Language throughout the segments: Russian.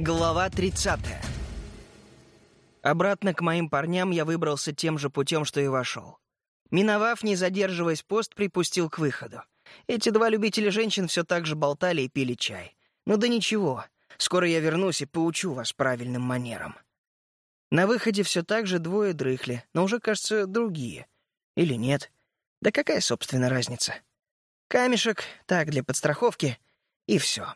Глава 30. Обратно к моим парням я выбрался тем же путем, что и вошел. Миновав, не задерживаясь пост, припустил к выходу. Эти два любителя женщин все так же болтали и пили чай. Ну да ничего, скоро я вернусь и поучу вас правильным манерам. На выходе все так же двое дрыхли, но уже, кажется, другие. Или нет. Да какая, собственно, разница? Камешек, так, для подстраховки, и все.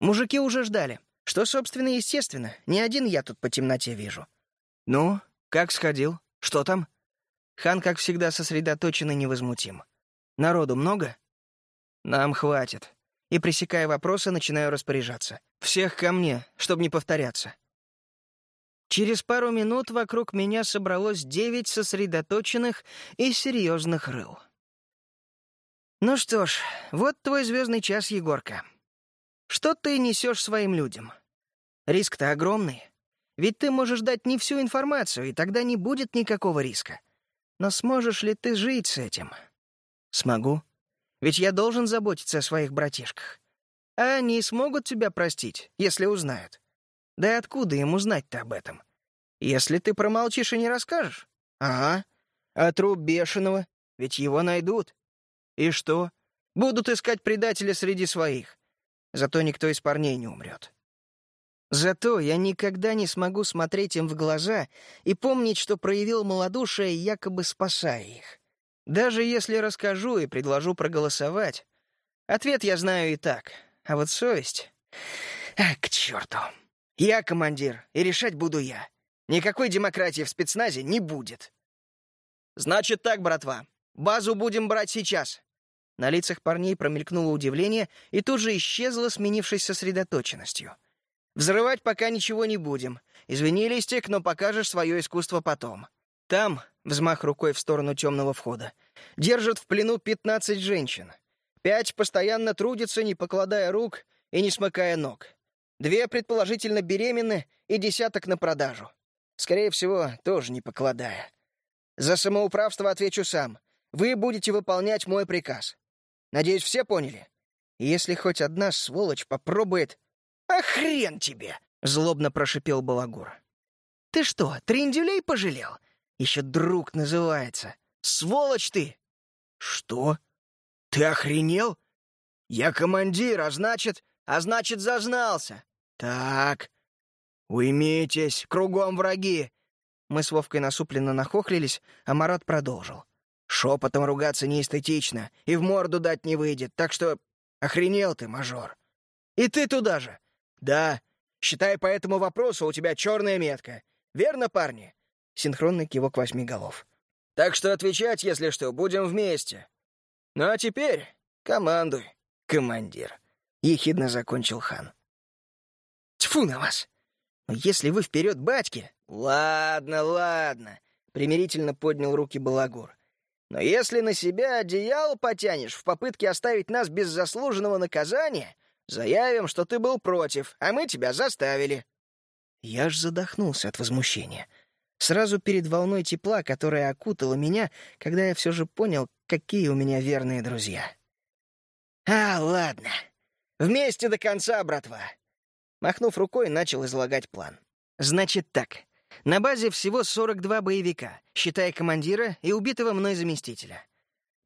Мужики уже ждали. Что, собственно, естественно. Не один я тут по темноте вижу. «Ну, как сходил? Что там?» Хан, как всегда, сосредоточен и невозмутим. «Народу много?» «Нам хватит». И, пресекая вопросы, начинаю распоряжаться. «Всех ко мне, чтобы не повторяться». Через пару минут вокруг меня собралось девять сосредоточенных и серьезных рыл. «Ну что ж, вот твой звездный час, Егорка. Что ты несешь своим людям? Риск-то огромный. Ведь ты можешь дать не всю информацию, и тогда не будет никакого риска. Но сможешь ли ты жить с этим? Смогу. Ведь я должен заботиться о своих братишках. А они смогут тебя простить, если узнают. Да и откуда им узнать-то об этом? Если ты промолчишь и не расскажешь? Ага. А труп бешеного? Ведь его найдут. И что? Будут искать предателя среди своих. Зато никто из парней не умрет. Зато я никогда не смогу смотреть им в глаза и помнить, что проявил малодушие, якобы спасая их. Даже если расскажу и предложу проголосовать, ответ я знаю и так. А вот совесть... А, к черту. Я командир, и решать буду я. Никакой демократии в спецназе не будет. Значит так, братва, базу будем брать сейчас. На лицах парней промелькнуло удивление и тут же исчезло, сменившись сосредоточенностью. «Взрывать пока ничего не будем. Извини, Листик, но покажешь свое искусство потом. Там, взмах рукой в сторону темного входа, держат в плену пятнадцать женщин. Пять постоянно трудятся, не покладая рук и не смыкая ног. Две, предположительно, беременны и десяток на продажу. Скорее всего, тоже не покладая. За самоуправство отвечу сам. Вы будете выполнять мой приказ. Надеюсь, все поняли? Если хоть одна сволочь попробует... «А хрен тебе!» — злобно прошипел Балагур. «Ты что, трендюлей пожалел? Еще друг называется. Сволочь ты!» «Что? Ты охренел? Я командир, а значит... А значит, зазнался. Так, уймитесь, кругом враги!» Мы с Вовкой насупленно нахохлились, а Марат продолжил. Шепотом ругаться неэстетично, и в морду дать не выйдет, так что охренел ты, мажор. И ты туда же. Да, считай, по этому вопросу у тебя черная метка. Верно, парни? Синхронный кивок восьми голов. Так что отвечать, если что, будем вместе. Ну а теперь командуй, командир. Ехидно закончил хан. Тьфу на вас! Но если вы вперед батьки... Ладно, ладно, примирительно поднял руки Балагур. Но если на себя одеяло потянешь в попытке оставить нас без заслуженного наказания, заявим, что ты был против, а мы тебя заставили». Я ж задохнулся от возмущения. Сразу перед волной тепла, которая окутала меня, когда я все же понял, какие у меня верные друзья. «А, ладно. Вместе до конца, братва!» Махнув рукой, начал излагать план. «Значит так. На базе всего 42 боевика, считая командира и убитого мной заместителя.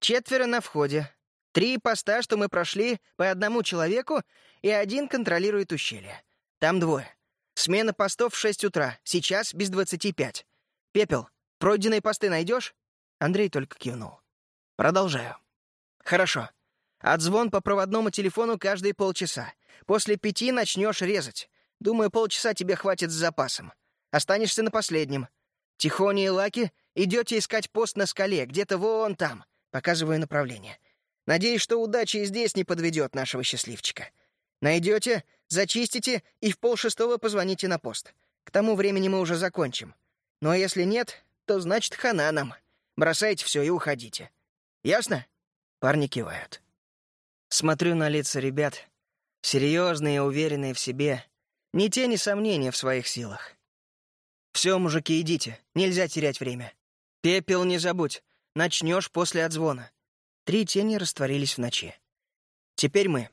Четверо на входе. Три поста, что мы прошли, по одному человеку, и один контролирует ущелье. Там двое. Смена постов в 6 утра, сейчас без 25. Пепел, пройденные посты найдешь? Андрей только кивнул. Продолжаю. Хорошо. Отзвон по проводному телефону каждые полчаса. После пяти начнешь резать. Думаю, полчаса тебе хватит с запасом. Останешься на последнем. Тихоня и Лаки идете искать пост на скале, где-то вон там. Показываю направление. Надеюсь, что удача и здесь не подведет нашего счастливчика. Найдете, зачистите и в полшестого позвоните на пост. К тому времени мы уже закончим. Ну а если нет, то значит хана нам. Бросайте все и уходите. Ясно? Парни кивают. Смотрю на лица ребят. Серьезные уверенные в себе. Ни тени сомнения в своих силах. «Все, мужики, идите. Нельзя терять время. Пепел не забудь. Начнешь после отзвона». Три тени растворились в ночи. «Теперь мы.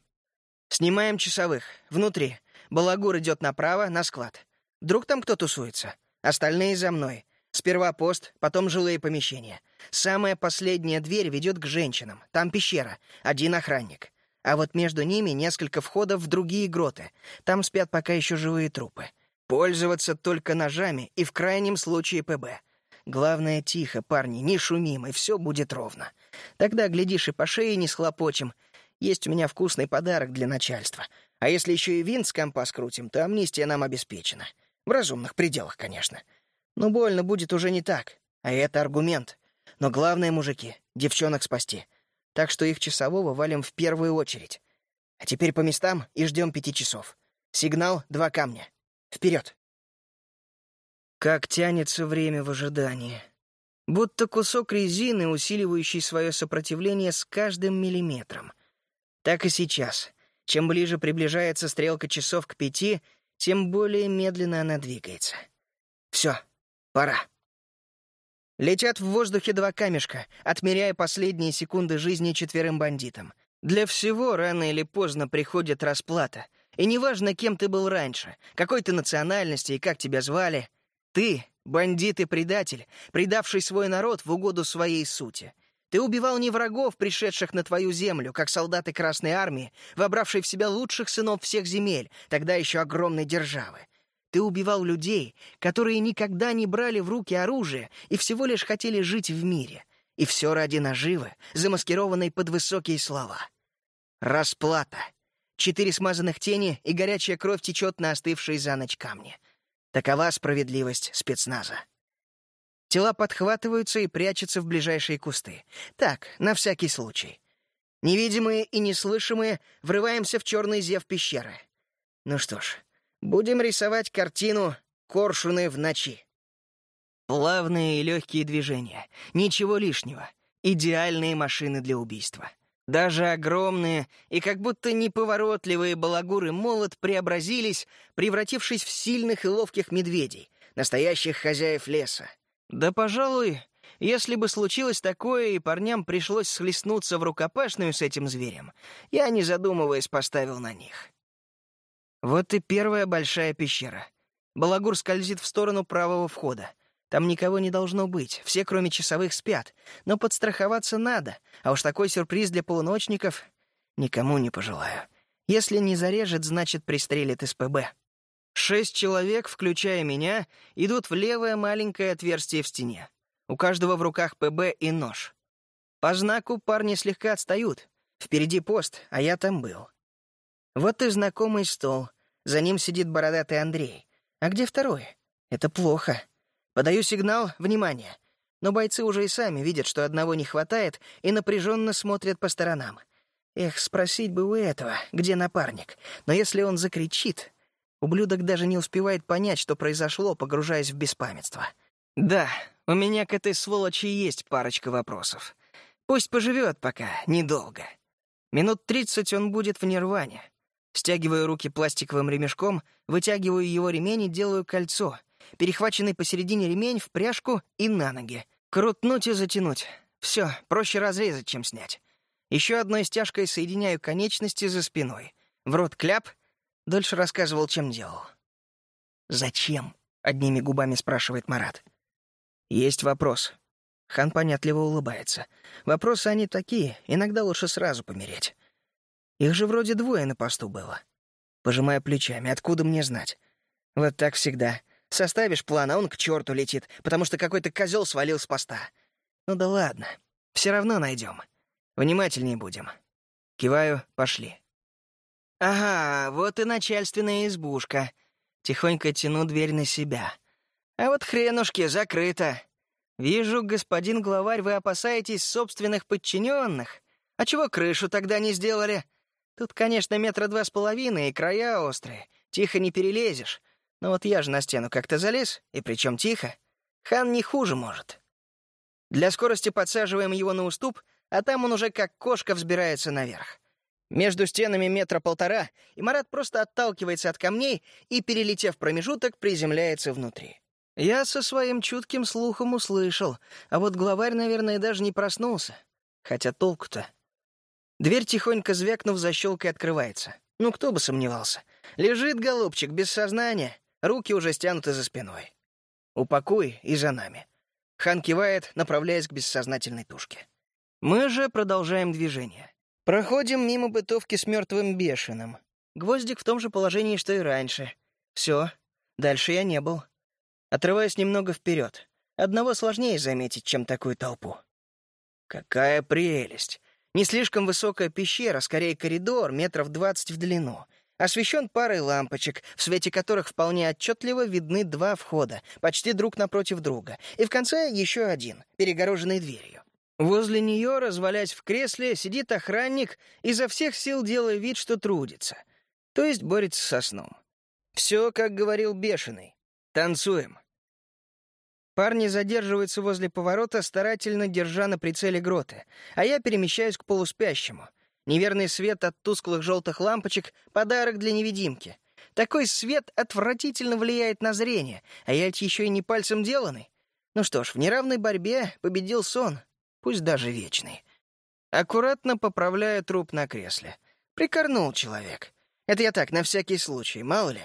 Снимаем часовых. Внутри. Балагур идет направо, на склад. Вдруг там кто тусуется? Остальные за мной. Сперва пост, потом жилые помещения. Самая последняя дверь ведет к женщинам. Там пещера, один охранник. А вот между ними несколько входов в другие гроты. Там спят пока еще живые трупы. Пользоваться только ножами и в крайнем случае ПБ. Главное, тихо, парни, не шумим, и все будет ровно. Тогда, глядишь, и по шее не схлопочем. Есть у меня вкусный подарок для начальства. А если еще и винт с компа скрутим, то амнистия нам обеспечена. В разумных пределах, конечно. Но больно будет уже не так. А это аргумент. Но главное, мужики, девчонок спасти. Так что их часового валим в первую очередь. А теперь по местам и ждем пяти часов. Сигнал — два камня. Вперед! Как тянется время в ожидании. Будто кусок резины, усиливающий свое сопротивление с каждым миллиметром. Так и сейчас. Чем ближе приближается стрелка часов к пяти, тем более медленно она двигается. Все, пора. Летят в воздухе два камешка, отмеряя последние секунды жизни четверым бандитам. Для всего рано или поздно приходит расплата. И неважно, кем ты был раньше, какой ты национальности и как тебя звали — ты — бандит и предатель, предавший свой народ в угоду своей сути. Ты убивал не врагов, пришедших на твою землю, как солдаты Красной Армии, вобравшие в себя лучших сынов всех земель, тогда еще огромной державы. Ты убивал людей, которые никогда не брали в руки оружие и всего лишь хотели жить в мире. И все ради наживы, замаскированной под высокие слова. Расплата. Четыре смазанных тени, и горячая кровь течет на остывшие за ночь камни. Такова справедливость спецназа. Тела подхватываются и прячутся в ближайшие кусты. Так, на всякий случай. Невидимые и неслышимые врываемся в черный зев пещеры. Ну что ж, будем рисовать картину «Коршуны в ночи». Плавные и легкие движения, ничего лишнего. Идеальные машины для убийства. Даже огромные и как будто неповоротливые балагуры молот преобразились, превратившись в сильных и ловких медведей, настоящих хозяев леса. Да, пожалуй, если бы случилось такое, и парням пришлось схлестнуться в рукопашную с этим зверем, я, не задумываясь, поставил на них. Вот и первая большая пещера. Балагур скользит в сторону правого входа. Там никого не должно быть, все, кроме часовых, спят. Но подстраховаться надо, а уж такой сюрприз для полуночников никому не пожелаю. Если не зарежет, значит, пристрелит из ПБ. Шесть человек, включая меня, идут в левое маленькое отверстие в стене. У каждого в руках ПБ и нож. По знаку парни слегка отстают. Впереди пост, а я там был. Вот и знакомый стол. За ним сидит бородатый Андрей. А где второй? Это плохо. Подаю сигнал «Внимание!» Но бойцы уже и сами видят, что одного не хватает, и напряженно смотрят по сторонам. Эх, спросить бы у этого, где напарник. Но если он закричит... Ублюдок даже не успевает понять, что произошло, погружаясь в беспамятство. Да, у меня к этой сволочи есть парочка вопросов. Пусть поживет пока, недолго. Минут тридцать он будет в нирване. Стягиваю руки пластиковым ремешком, вытягиваю его ремень и делаю кольцо, перехваченный посередине ремень в пряжку и на ноги. Крутнуть и затянуть. Все, проще разрезать, чем снять. Еще одной стяжкой соединяю конечности за спиной. В рот кляп. Дольше рассказывал, чем делал. «Зачем?» — одними губами спрашивает Марат. «Есть вопрос». Хан понятливо улыбается. «Вопросы они такие, иногда лучше сразу помереть. Их же вроде двое на посту было». Пожимая плечами, откуда мне знать? Вот так всегда. Составишь план, а он к черту летит, потому что какой-то козел свалил с поста. Ну да ладно, все равно найдем. Внимательнее будем. Киваю, пошли. Ага, вот и начальственная избушка. Тихонько тяну дверь на себя. А вот хренушки, закрыто. Вижу, господин главарь, вы опасаетесь собственных подчиненных. А чего крышу тогда не сделали? Тут, конечно, метра два с половиной и края острые. Тихо не перелезешь. Но вот я же на стену как-то залез, и причем тихо. Хан не хуже может. Для скорости подсаживаем его на уступ, а там он уже как кошка взбирается наверх. Между стенами метра полтора, и Марат просто отталкивается от камней и, перелетев промежуток, приземляется внутри. Я со своим чутким слухом услышал, а вот главарь, наверное, даже не проснулся. Хотя толку-то. Дверь, тихонько звякнув, защелкой открывается. Ну, кто бы сомневался. Лежит, голубчик, без сознания, руки уже стянуты за спиной. Упакуй и за нами. Хан кивает, направляясь к бессознательной тушке. Мы же продолжаем движение. Проходим мимо бытовки с мертвым бешеным. Гвоздик в том же положении, что и раньше. Все, дальше я не был. Отрываясь немного вперед. Одного сложнее заметить, чем такую толпу. Какая прелесть! Не слишком высокая пещера, скорее коридор, метров двадцать в длину. Освещен парой лампочек, в свете которых вполне отчетливо видны два входа, почти друг напротив друга, и в конце еще один, перегороженный дверью. Возле нее, развалясь в кресле, сидит охранник, изо всех сил делая вид, что трудится. То есть борется со сном. Все, как говорил Бешеный. Танцуем. Парни задерживаются возле поворота, старательно держа на прицеле гроты, а я перемещаюсь к полуспящему. Неверный свет от тусклых желтых лампочек — подарок для невидимки. Такой свет отвратительно влияет на зрение, а я ведь еще и не пальцем деланный. Ну что ж, в неравной борьбе победил сон, пусть даже вечный. Аккуратно поправляю труп на кресле. Прикорнул человек. Это я так, на всякий случай, мало ли.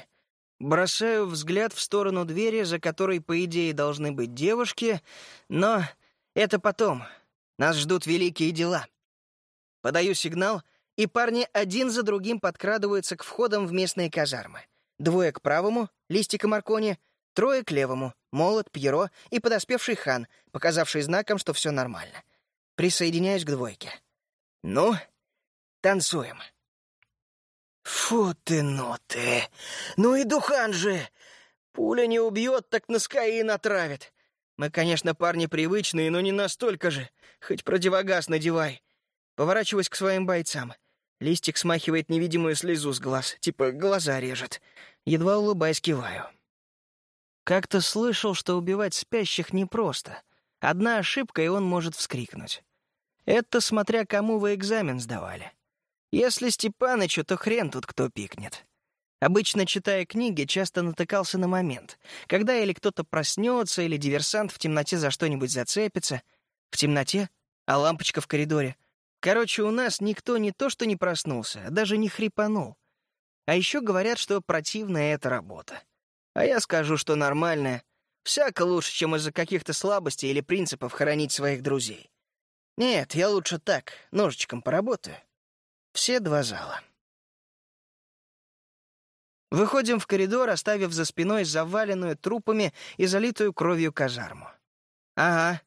Бросаю взгляд в сторону двери, за которой, по идее, должны быть девушки, но это потом. Нас ждут великие дела. Подаю сигнал, и парни один за другим подкрадываются к входам в местные казармы. Двое к правому, Листик и Маркони, трое к левому, Молот, Пьеро и подоспевший хан, показавший знаком, что все нормально. Присоединяюсь к двойке. Ну, танцуем. «Фу ты, ну ты! Ну и духан же! Пуля не убьет, так на скаи натравит. Мы, конечно, парни привычные, но не настолько же. Хоть противогаз надевай». Поворачиваюсь к своим бойцам. Листик смахивает невидимую слезу с глаз, типа глаза режет. Едва улыбаясь, киваю. Как-то слышал, что убивать спящих непросто. Одна ошибка, и он может вскрикнуть. Это смотря кому вы экзамен сдавали. Если Степанычу, то хрен тут кто пикнет. Обычно, читая книги, часто натыкался на момент, когда или кто-то проснется, или диверсант в темноте за что-нибудь зацепится. В темноте? А лампочка в коридоре? Короче, у нас никто не то что не проснулся, а даже не хрипанул. А еще говорят, что противная эта работа. А я скажу, что нормальная. Всяко лучше, чем из-за каких-то слабостей или принципов хоронить своих друзей. Нет, я лучше так, ножичком поработаю. Все два зала. Выходим в коридор, оставив за спиной заваленную трупами и залитую кровью казарму. Ага,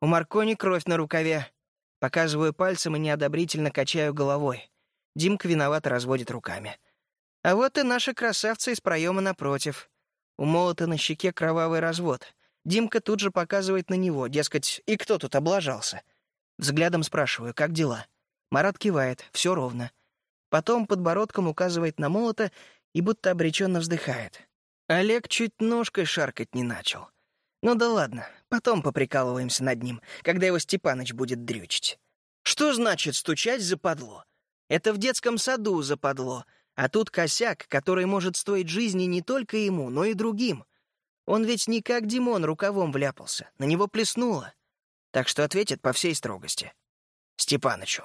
у Маркони кровь на рукаве. Показываю пальцем и неодобрительно качаю головой. Димка виновато разводит руками. А вот и наши красавцы из проема напротив. У молота на щеке кровавый развод. Димка тут же показывает на него, дескать, и кто тут облажался. Взглядом спрашиваю, как дела? Марат кивает, все ровно. Потом подбородком указывает на молота и будто обреченно вздыхает. Олег чуть ножкой шаркать не начал. Ну да ладно, потом поприкалываемся над ним, когда его Степаныч будет дрючить. Что значит стучать западло? Это в детском саду западло, а тут косяк, который может стоить жизни не только ему, но и другим. Он ведь не как Димон рукавом вляпался, на него плеснуло. Так что ответит по всей строгости. Степанычу.